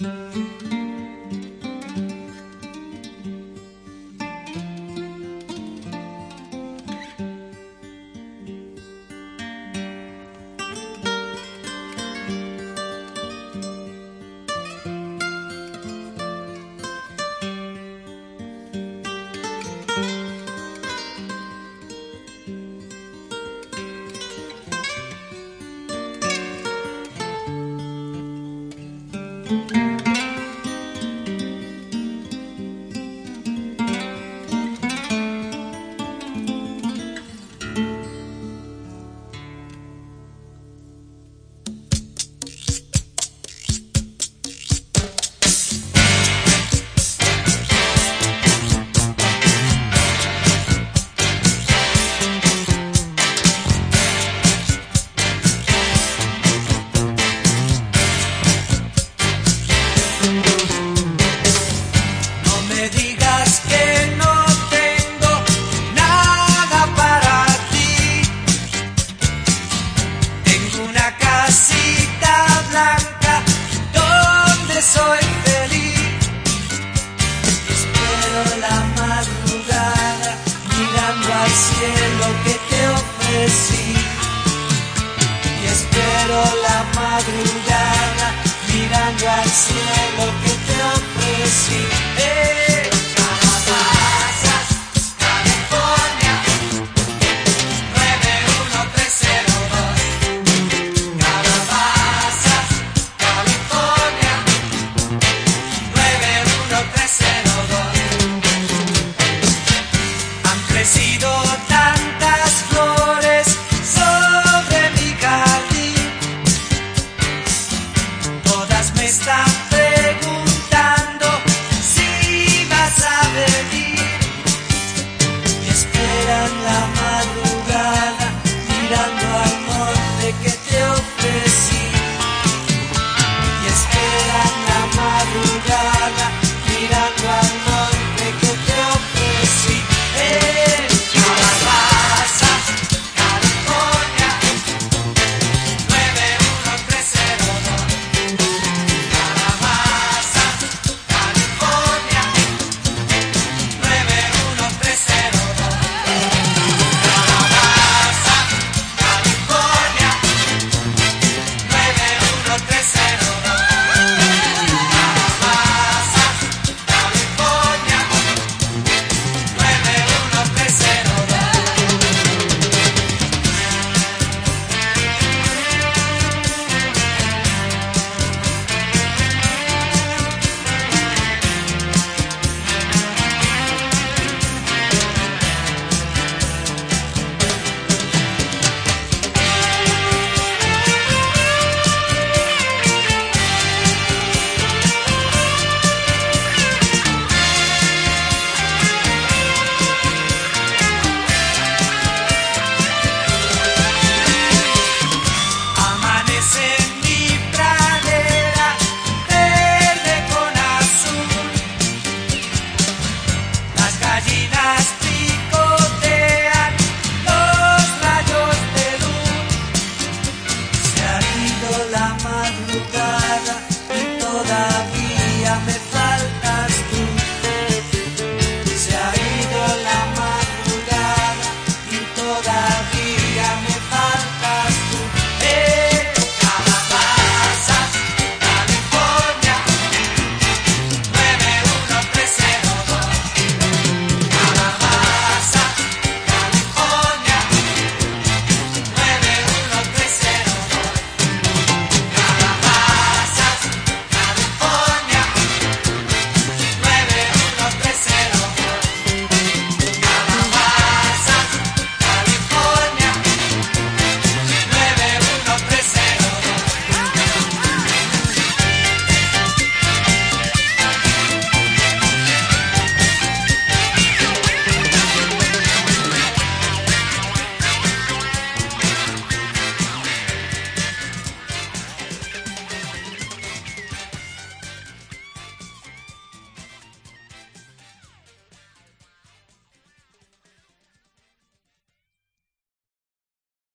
Música Música see. la madrugada.